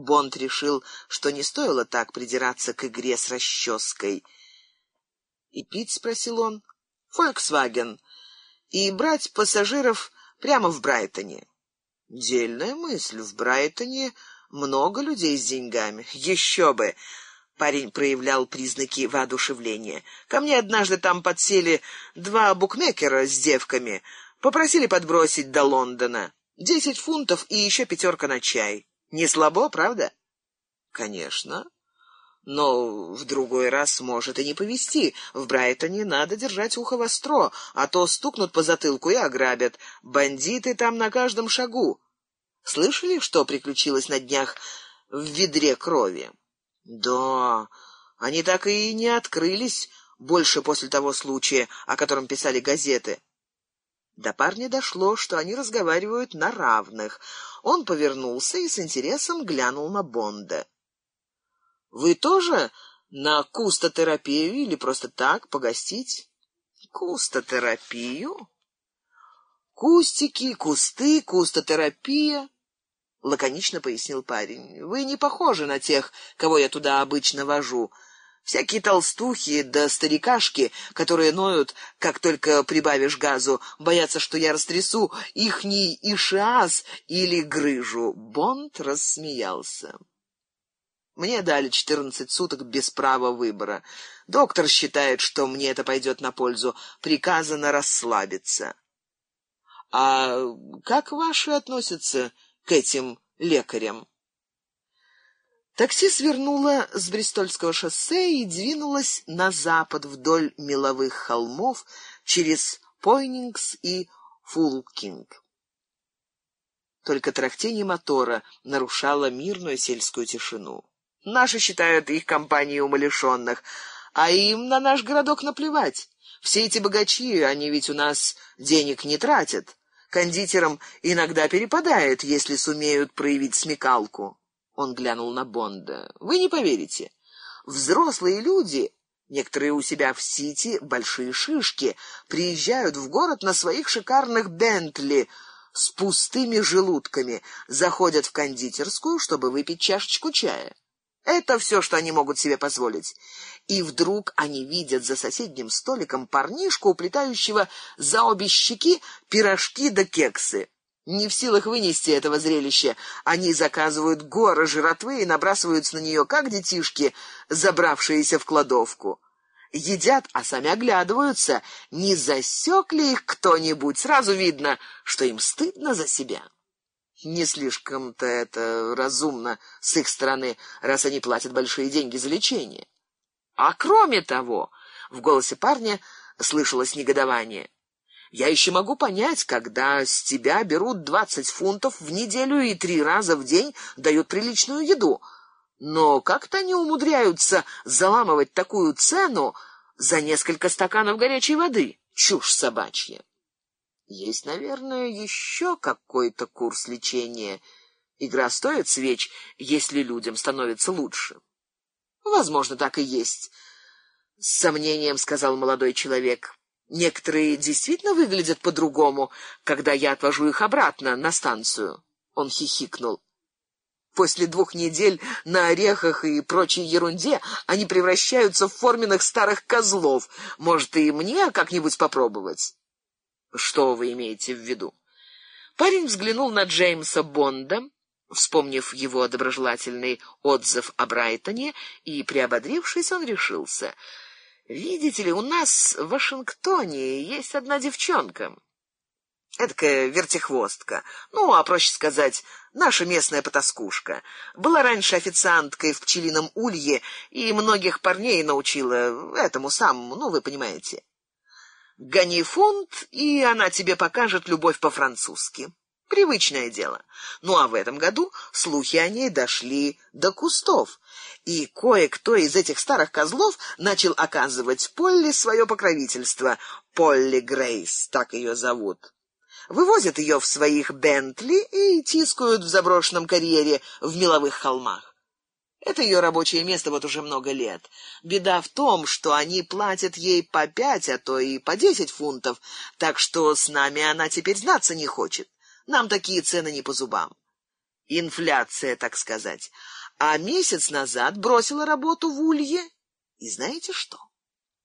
Бонд решил, что не стоило так придираться к игре с расческой. «И пить?» — спросил он. «Фольксваген. И брать пассажиров прямо в Брайтоне». «Дельная мысль. В Брайтоне много людей с деньгами. Еще бы!» Парень проявлял признаки воодушевления. Ко мне однажды там подсели два букмекера с девками. Попросили подбросить до Лондона. Десять фунтов и еще пятерка на чай. Не слабо, правда? Конечно. Но в другой раз может и не повезти. В Брайтоне надо держать ухо востро, а то стукнут по затылку и ограбят. Бандиты там на каждом шагу. Слышали, что приключилось на днях в ведре крови? Да, они так и не открылись больше после того случая, о котором писали газеты. До парня дошло, что они разговаривают на равных. Он повернулся и с интересом глянул на Бонда. «Вы тоже на кустотерапию или просто так погостить?» «Кустотерапию?» «Кустики, кусты, кустотерапия», — лаконично пояснил парень. «Вы не похожи на тех, кого я туда обычно вожу». Всякие толстухи да старикашки, которые ноют, как только прибавишь газу, боятся, что я растрясу ихний ишиаз или грыжу. Бонд рассмеялся. Мне дали четырнадцать суток без права выбора. Доктор считает, что мне это пойдет на пользу. Приказано расслабиться. А как ваши относятся к этим лекарям? Такси свернуло с Бристольского шоссе и двинулось на запад вдоль меловых холмов через Пойнингс и Фулкинг. Только трактение мотора нарушало мирную сельскую тишину. Наши считают их компанией умалишенных, а им на наш городок наплевать. Все эти богачи, они ведь у нас денег не тратят. Кондитерам иногда перепадает, если сумеют проявить смекалку. Он глянул на Бонда. «Вы не поверите. Взрослые люди, некоторые у себя в Сити, большие шишки, приезжают в город на своих шикарных Бентли с пустыми желудками, заходят в кондитерскую, чтобы выпить чашечку чая. Это все, что они могут себе позволить. И вдруг они видят за соседним столиком парнишку, уплетающего за обе щеки пирожки да кексы. Не в силах вынести этого зрелища, они заказывают горы жратвы и набрасываются на нее, как детишки, забравшиеся в кладовку. Едят, а сами оглядываются, не засек ли их кто-нибудь. Сразу видно, что им стыдно за себя. Не слишком-то это разумно с их стороны, раз они платят большие деньги за лечение. А кроме того, в голосе парня слышалось негодование. Я еще могу понять, когда с тебя берут двадцать фунтов в неделю и три раза в день дают приличную еду. Но как-то они умудряются заламывать такую цену за несколько стаканов горячей воды. Чушь собачья. Есть, наверное, еще какой-то курс лечения. Игра стоит свеч, если людям становится лучше. Возможно, так и есть. С сомнением сказал молодой человек. Некоторые действительно выглядят по-другому, когда я отвожу их обратно на станцию. Он хихикнул. После двух недель на орехах и прочей ерунде они превращаются в форменных старых козлов. Может, и мне как-нибудь попробовать? Что вы имеете в виду? Парень взглянул на Джеймса Бонда, вспомнив его доброжелательный отзыв о Брайтоне, и, приободрившись, он решился — Видите ли, у нас в Вашингтоне есть одна девчонка. Эдакая вертихвостка. Ну, а проще сказать, наша местная потаскушка. Была раньше официанткой в пчелином улье и многих парней научила этому самому, ну, вы понимаете. Гони фунт, и она тебе покажет любовь по-французски. Привычное дело. Ну а в этом году слухи о ней дошли до кустов, и кое-кто из этих старых козлов начал оказывать Полли свое покровительство. Полли Грейс, так ее зовут. Вывозят ее в своих Бентли и тискают в заброшенном карьере в меловых холмах. Это ее рабочее место вот уже много лет. Беда в том, что они платят ей по пять, а то и по десять фунтов, так что с нами она теперь знаться не хочет. Нам такие цены не по зубам. инфляция, так сказать. А месяц назад бросила работу в Улье. И знаете что?